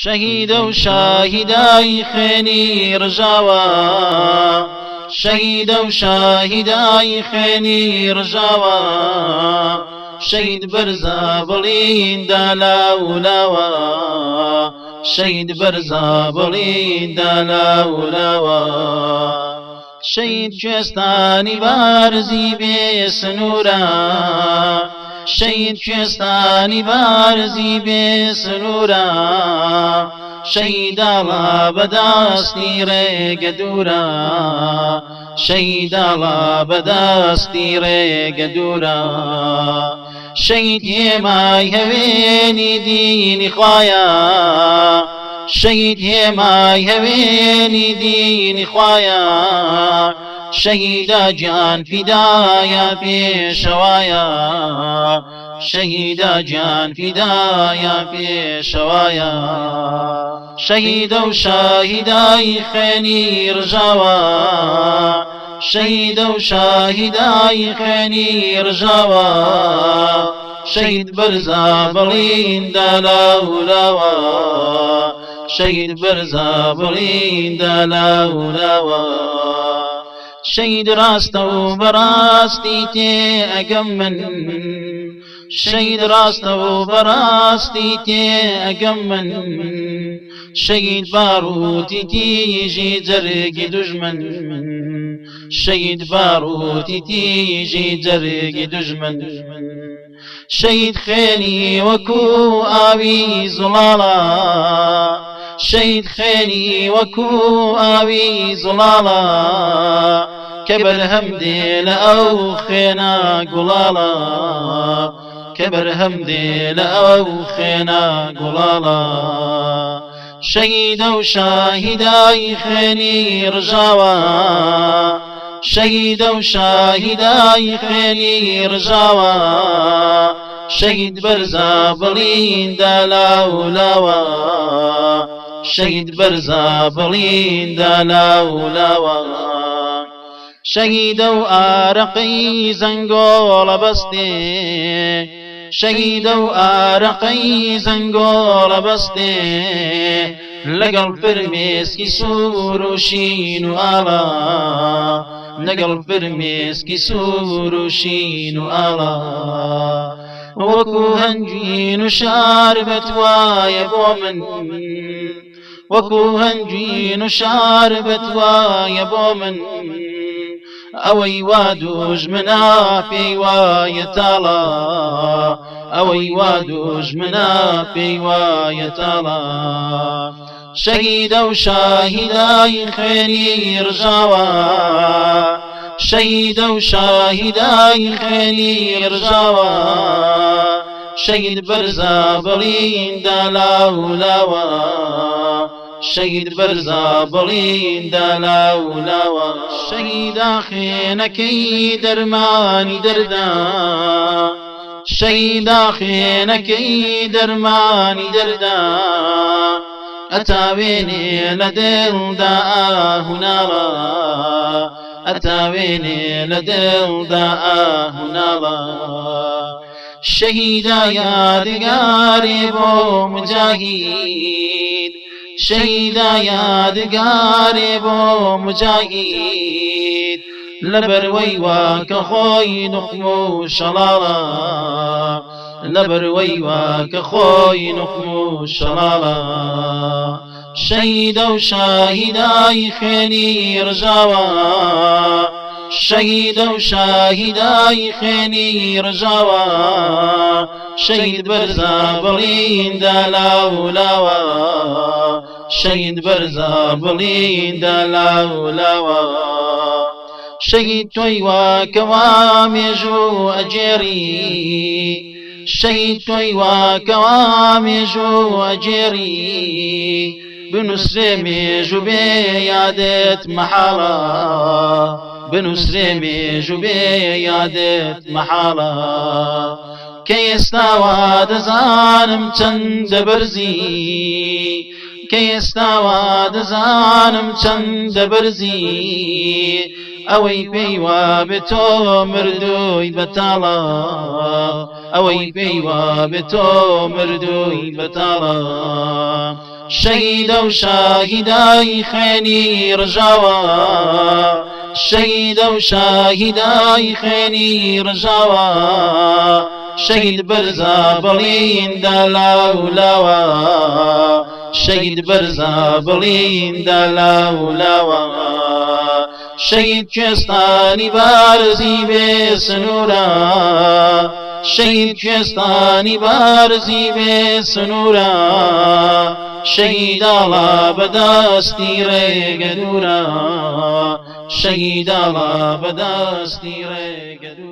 شەهیدە و شاهیدایی خوێنی ڕژاوە شەهیدە و شاهیدایی خوێنی ڕژاوە شەید بەرزە بڵیندا لاولاوە شەید بەرزە بڵیندا لاولاوە شەید کوێستانی بارزی بێ سنوورە شەید کوێستانی بارزی بێ سنوورە شەیداڵە بەداستی ڕێگە دوورە شەیداڵە بەداستی ڕێگە دوورە شەید هێمای هەوێنی دینی خوایە شەید هێمای هەوێنی دینی خوایە شهیدا جان فدایا پیشوایا شهیدا جان فدایا پیشوایا شهیدا و شاهدای خێنی ڕژاوە شەیدە و شاهدای خێنی ڕژاوە شەید بەرزا بەڵیندا لاوراوە شەید بەرزا بڵیندا لاوراوە شید راست و براستی تی اگم من شید راست و براستی تی اگم من شید باروتی تیجی جرگ دجمن شید باروتی تیجی جرگ دجمن شید خيلي وكو آبي زلالا شید خيلي وكو آبي زلالا كبر همدي لأو خينا قلالا كبر همدي لأو خينا قلالا شهيد اي خيني رجاوا شهيد اي خيني رجاوا شهيد برزا بلين دالا ولاوا شهيد برزا بلين دالا ولاوا شهید و عرقی زنگال بسته شهید و عرقی زنگال بسته لگل فرمیسکی سور و شین و آلا لگل فرمیسکی سور و شین و علا وەکو هەنجین و شار بەتوایە بۆ من وەکو و شار بەتوایە بۆ ئەوەی وا دوژمنا پێی وایە تاڵا ئەوەی وا دوژمنا پێی وایە تاڵا شەهیدە و شاهیدای خوێنی ڕژاوە شەهیدە و شاهیدای خوێنی ڕژاوە شەید بەرزا بەڵیندا لاولاوە شەید بەرزا بڵیندا لاولاوە شەیدا خێنەکەی دەرمانی دەردا شەیدا خێنەکەی دەرمانی دەردا ئەتاوێنێ لە دڵدا ئاهناوە ئەتاوێنێ لە دڵدا ئاهناوە شەهیدا یادگاری بۆ مجاهید شهیدا یادگار بۆ مجايد لەبەروەی وا کە نخمو شلالا و شەڵاڵە لەبەروەی نخمو شلالا خۆی وشاهدا يخيني رجاوا شهيد و شاهد اي خيني رجاوا شهيد برزا بلين ڕژاوە شەید شەید بەرزە بڵیدا لاولاوە شەید تۆی واکەوا مێژوو ئەجێری شەید تۆی واکەوا مێژوو ئەجێری بنووسێ مێژوو بێ یادێت مەحاڵە بنووسێ مێژوو بێ یادێت مەحاڵە کە ئێستاوا دەزانم چەند دەبەرزی کە ئێستاوا دەزانم چەندە بەرزی ئەوەی پێیوا بێت تۆ مردووی بەتاڵە ئەوەی پێیوا بێت تۆ مردووی بەتاڵە شەیدە و شاهیدای خێنی ڕژاوە شەیدە و شاهیدای خێنی ڕژاوە شەید بەرزە بەڵیندا لاولاوە شەید بەرزە بڵیندا لاولاوە شەید کوێستانی بارزی بێ سنوورە شەید کوێستانی بارزی بێ سنوورە شەیداڵا بەدەستی ڕێگە دوورە شەیداڵا بەدەستی ڕێگە دوورە